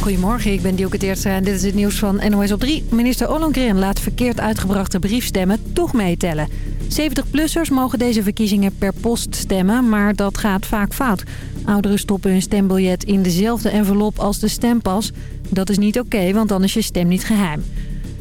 Goedemorgen, ik ben Dielke Teertstra en dit is het nieuws van NOS op 3. Minister Ollongren laat verkeerd uitgebrachte briefstemmen toch meetellen. 70-plussers mogen deze verkiezingen per post stemmen, maar dat gaat vaak fout. Ouderen stoppen hun stembiljet in dezelfde envelop als de stempas. Dat is niet oké, want dan is je stem niet geheim.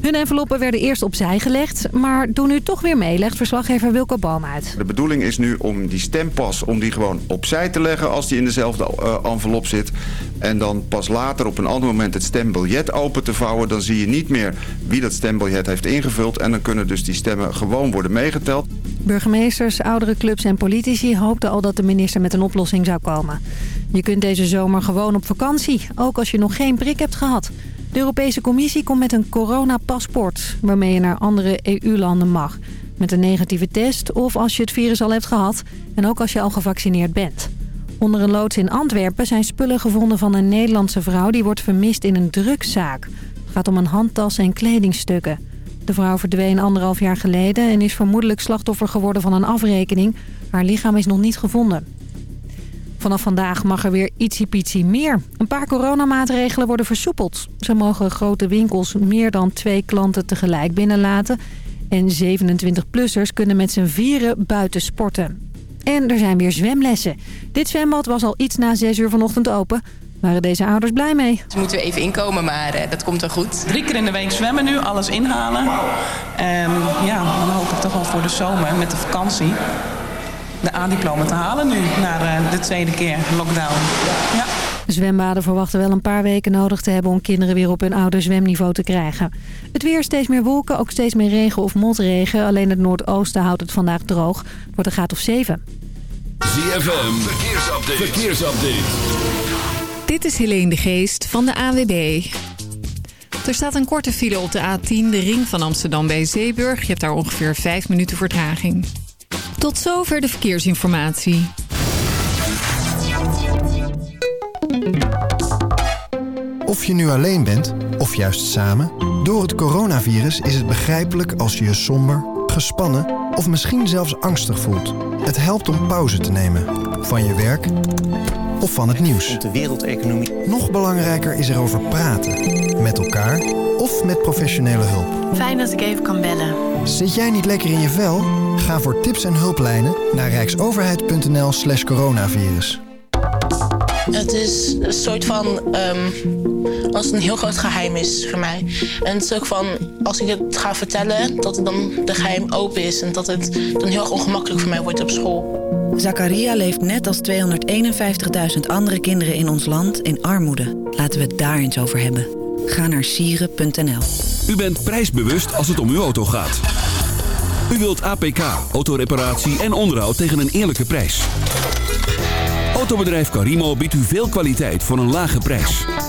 Hun enveloppen werden eerst opzij gelegd, maar doen nu toch weer mee, legt verslaggever Wilco Boom uit. De bedoeling is nu om die stempas om die gewoon opzij te leggen als die in dezelfde uh, envelop zit. En dan pas later op een ander moment het stembiljet open te vouwen. Dan zie je niet meer wie dat stembiljet heeft ingevuld. En dan kunnen dus die stemmen gewoon worden meegeteld. Burgemeesters, oudere clubs en politici hoopten al dat de minister met een oplossing zou komen. Je kunt deze zomer gewoon op vakantie, ook als je nog geen prik hebt gehad. De Europese Commissie komt met een coronapaspoort... waarmee je naar andere EU-landen mag. Met een negatieve test of als je het virus al hebt gehad... en ook als je al gevaccineerd bent. Onder een loods in Antwerpen zijn spullen gevonden van een Nederlandse vrouw... die wordt vermist in een drugszaak. Het gaat om een handtas en kledingstukken. De vrouw verdween anderhalf jaar geleden... en is vermoedelijk slachtoffer geworden van een afrekening. Haar lichaam is nog niet gevonden. Vanaf vandaag mag er weer ietsiepietsie meer. Een paar coronamaatregelen worden versoepeld. Zo mogen grote winkels meer dan twee klanten tegelijk binnenlaten. En 27-plussers kunnen met z'n vieren buiten sporten. En er zijn weer zwemlessen. Dit zwembad was al iets na 6 uur vanochtend open. Waren deze ouders blij mee? Ze moeten we even inkomen, maar uh, dat komt wel goed. Drie keer in de week zwemmen nu, alles inhalen. En ja, dan hoop ik toch wel voor de zomer met de vakantie de A-diploma te halen nu, na uh, de tweede keer lockdown. Ja. Zwembaden verwachten wel een paar weken nodig te hebben om kinderen weer op hun oude zwemniveau te krijgen. Het weer steeds meer wolken, ook steeds meer regen of motregen. Alleen het noordoosten houdt het vandaag droog. Het wordt een graad of 7. ZFM, verkeersupdate. verkeersupdate. Dit is Helene de Geest van de AWB. Er staat een korte file op de A10, de ring van Amsterdam bij Zeeburg. Je hebt daar ongeveer 5 minuten vertraging. Tot zover de verkeersinformatie. Of je nu alleen bent, of juist samen... door het coronavirus is het begrijpelijk als je je somber, gespannen... of misschien zelfs angstig voelt. Het helpt om pauze te nemen. Van je werk of van het nieuws. De wereldeconomie. Nog belangrijker is erover praten. Met elkaar of met professionele hulp. Fijn dat ik even kan bellen. Zit jij niet lekker in je vel? Ga voor tips en hulplijnen naar rijksoverheid.nl slash coronavirus. Het is een soort van, um, als het een heel groot geheim is voor mij. En het is ook van, als ik het ga vertellen, dat het dan de geheim open is. En dat het dan heel erg ongemakkelijk voor mij wordt op school. Zakaria leeft net als 251.000 andere kinderen in ons land in armoede. Laten we het daar eens over hebben. Ga naar sieren.nl. U bent prijsbewust als het om uw auto gaat. U wilt APK, autoreparatie en onderhoud tegen een eerlijke prijs. Autobedrijf Carimo biedt u veel kwaliteit voor een lage prijs.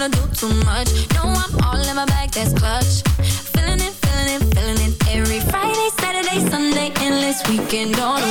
gonna do too much. No, I'm all in my bag, that's clutch. Feeling it, feeling it, feeling it every Friday, Saturday, Sunday, endless weekend on.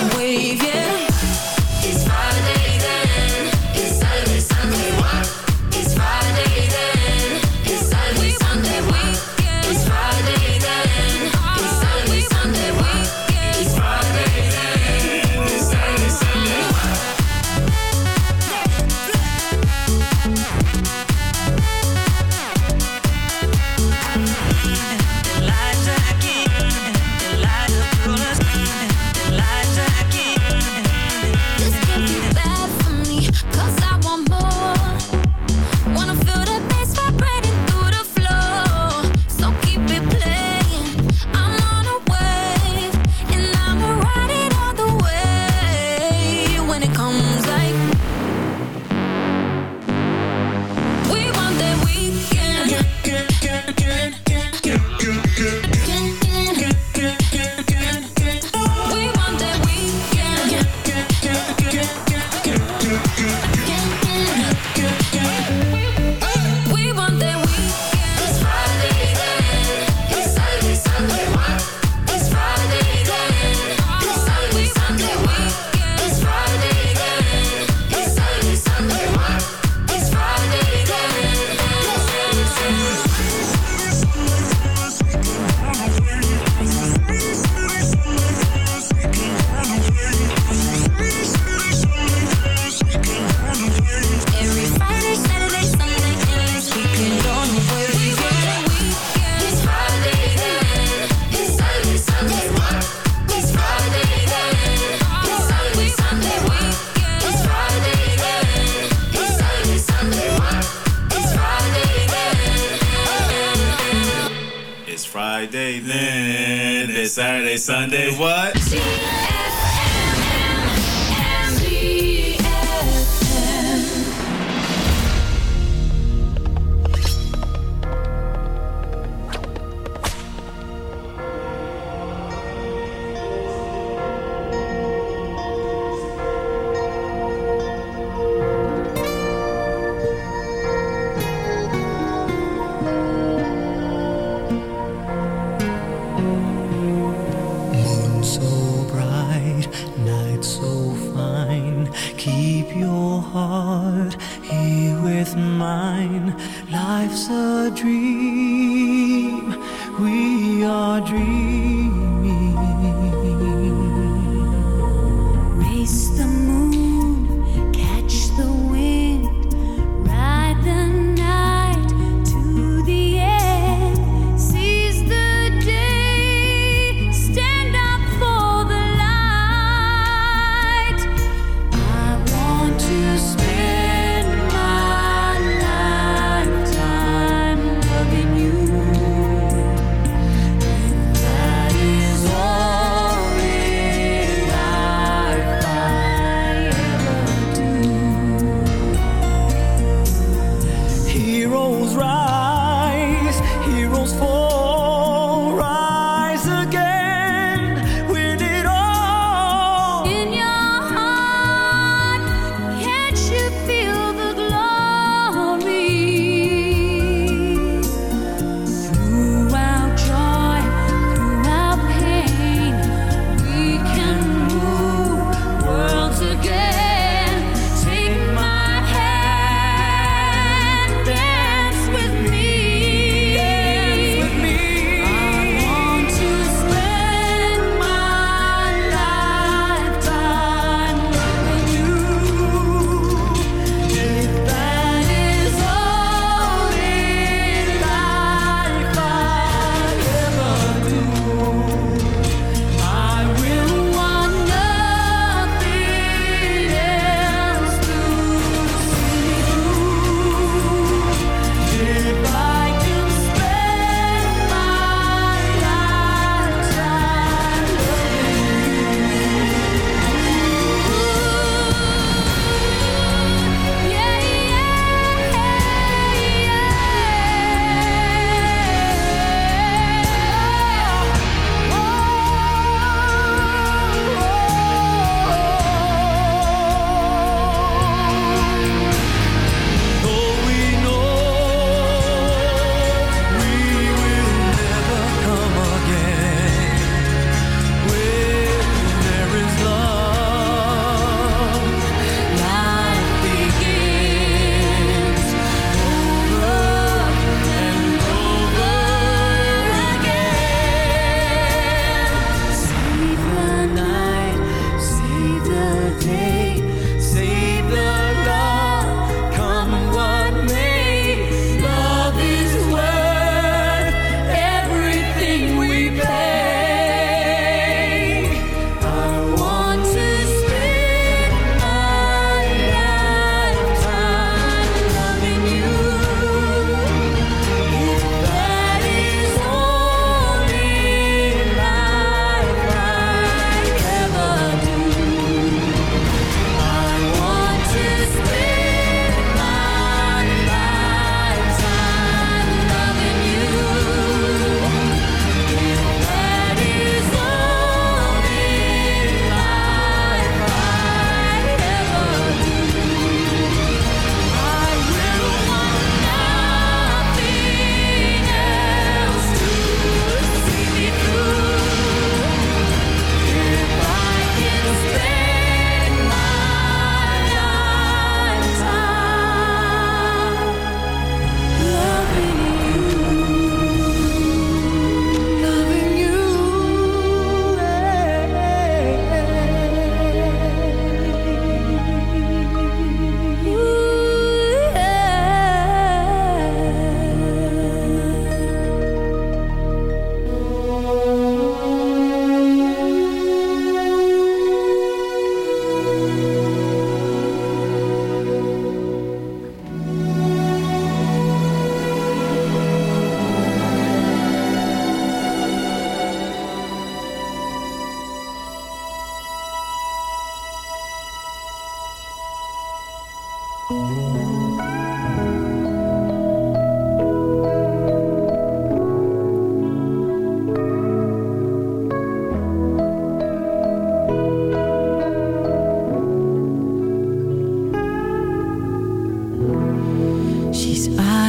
Saturday, Sunday, what?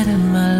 out of my.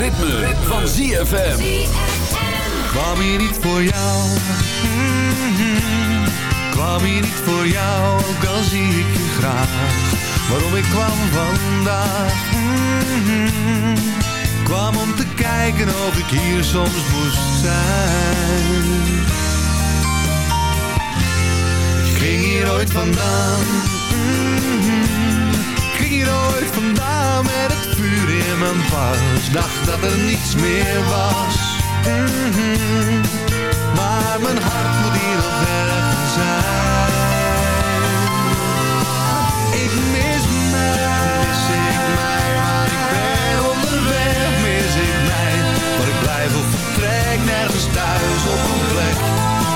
Ritme, van ZFM. Kwam hier niet voor jou. Mhm. Kwam hier niet voor jou, ook al zie ik je graag. Waarom ik kwam vandaag. Mhm. Kwam om te kijken of ik hier soms moest zijn. Ik ging hier ooit vandaan. Mhm. Ik ging hier ooit vandaan met het vuur in mijn pas. Dacht dat er niets meer was. Mhm. Maar mijn hart moet hier nog ergens zijn. Ik mis mij, mis ik mij, waar ik ben onderweg, mis ik mij. Waar ik blijf of vertrek, nergens thuis op een plek.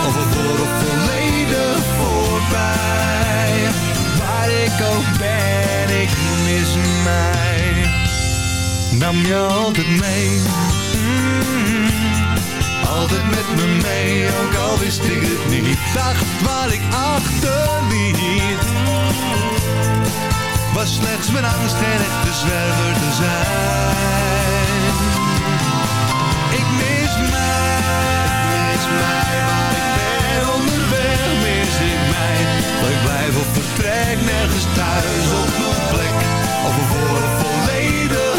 Of voor of volledig voorbij. Waar ik ook ben, ik mis mij. Nam je altijd mee. Mm, altijd met me mee, ook al wist ik het niet. Dacht waar ik achterliet. Was slechts mijn angst geen echte zwerver te zijn. Ik mis mij, mis mij, vertrek, nergens thuis op mijn plek. Voor of volledig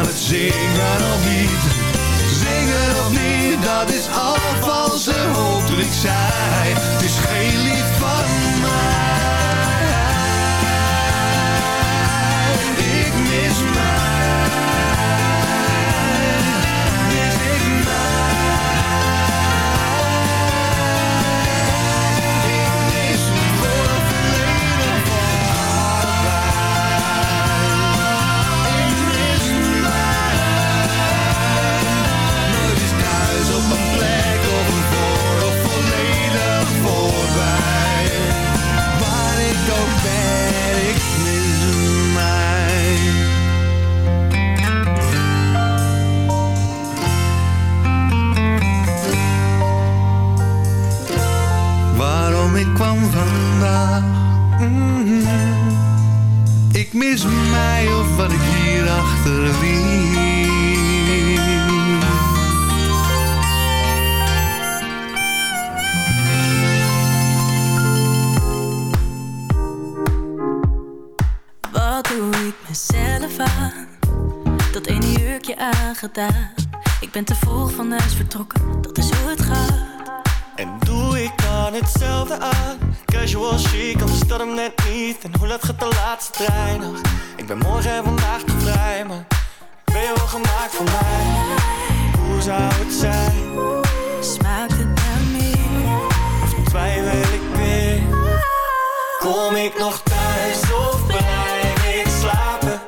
het zingen of niet? Zingen of niet, dat is al valse hoop dat ik. Het is geen lied Mhm. Ik mis mij of wat ik hierachter wie Wat doe ik mezelf aan? Dat ene jurkje aangedaan. Ik ben te vroeg van huis vertrokken, dat is hoe het gaat. En doe ik dan hetzelfde aan? Casual chic, anders dat hem net niet. En hoe laat gaat de laatste trein nog? Ik ben morgen en vandaag te vrij, maar ben je wel gemaakt voor mij? Hoe zou het zijn? Smaakt het naar meer? Of twijfel ik weer? Kom ik nog thuis of blijf ik slapen?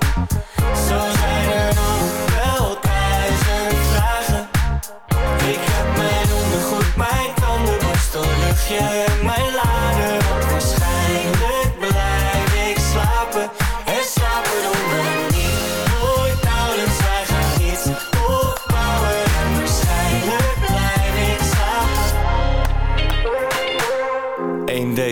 Zo zijn er nog wel duizend vragen. Ik heb mijn ondergoed, mijn tandenborstel, luchtje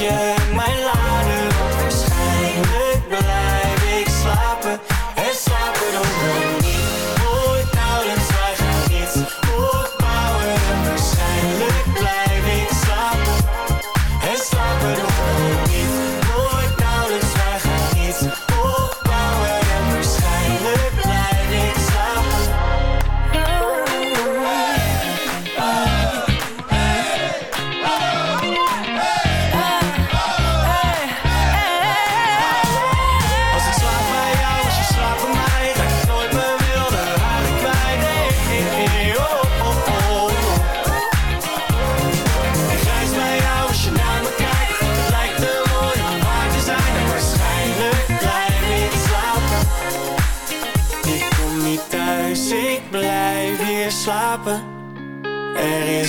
Tandenborstel,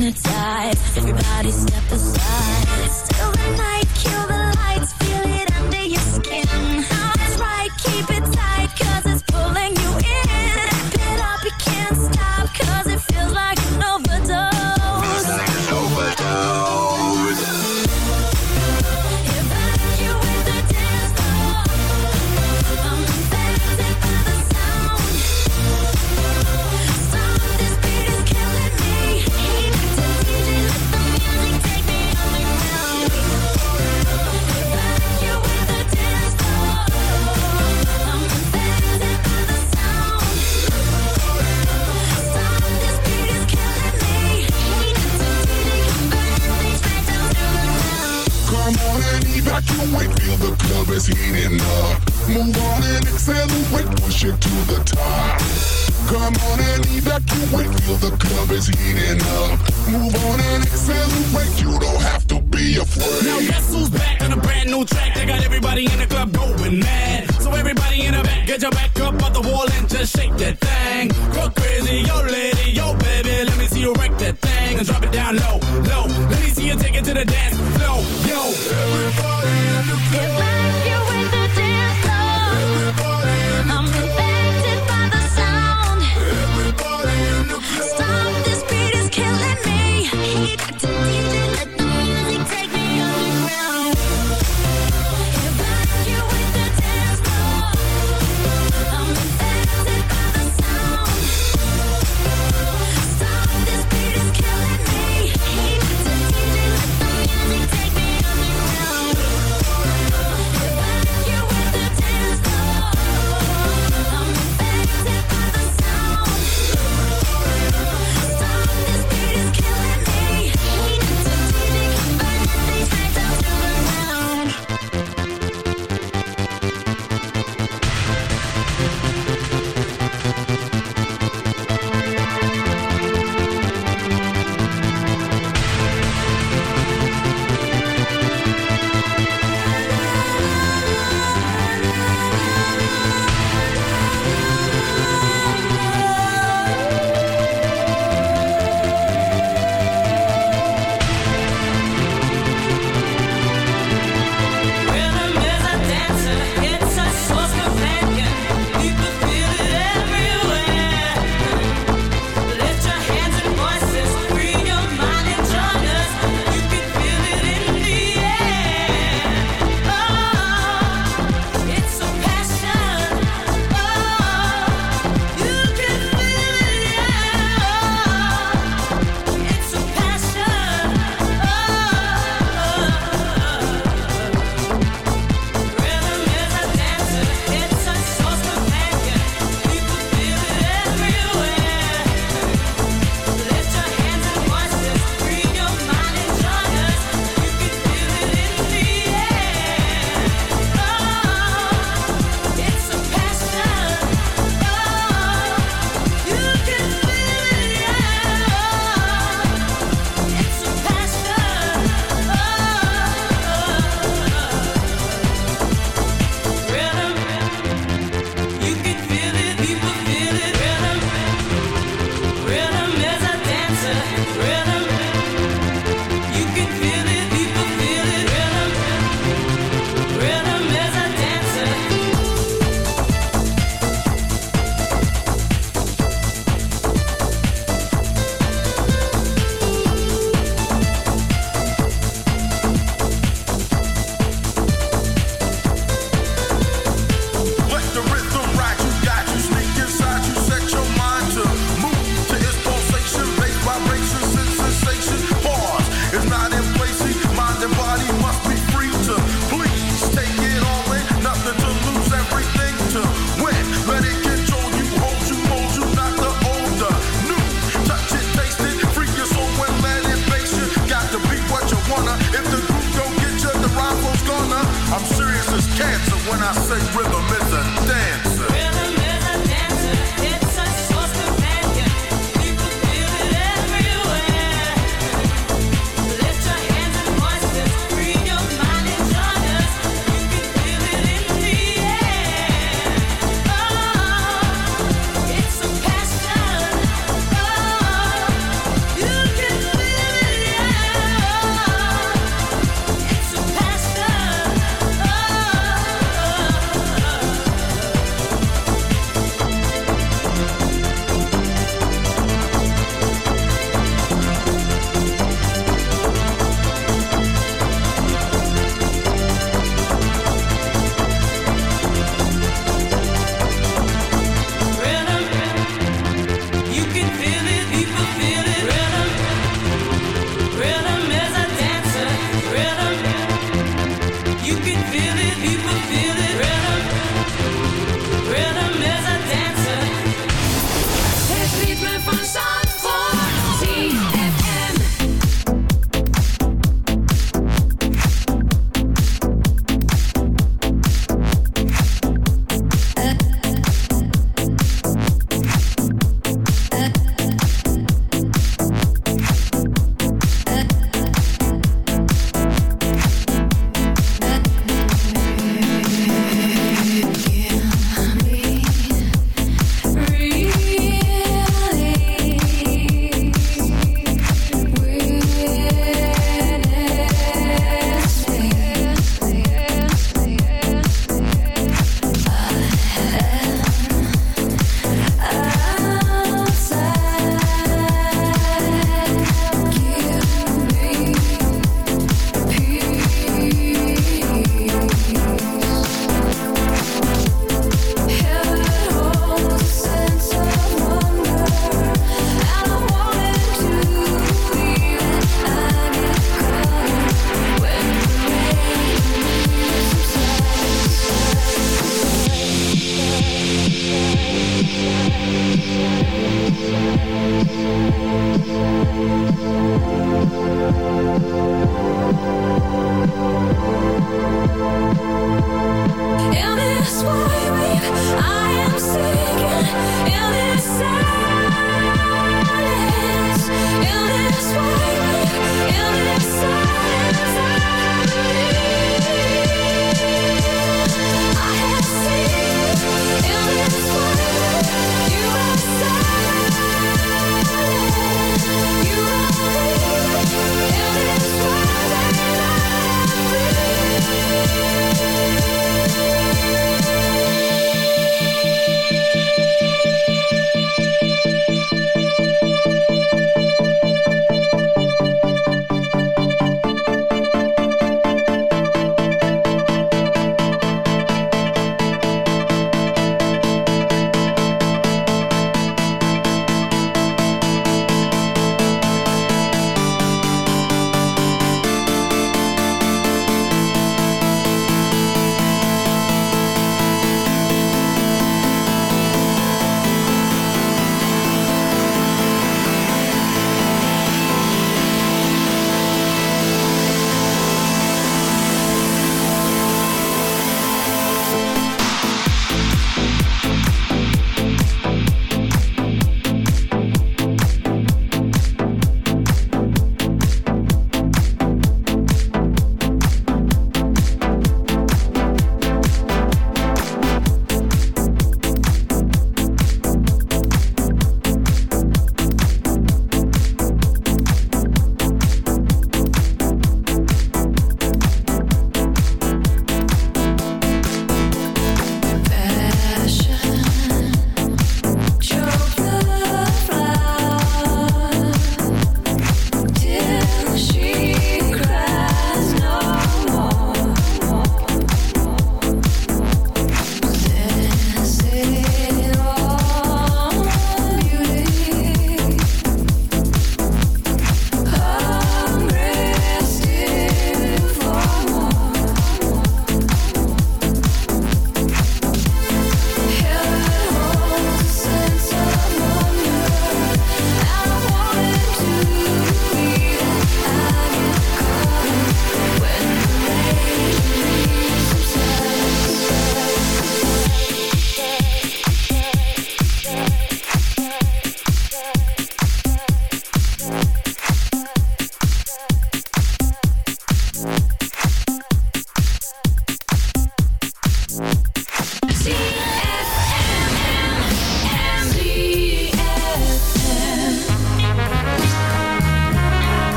Hypnotized. Everybody step aside. Still the night,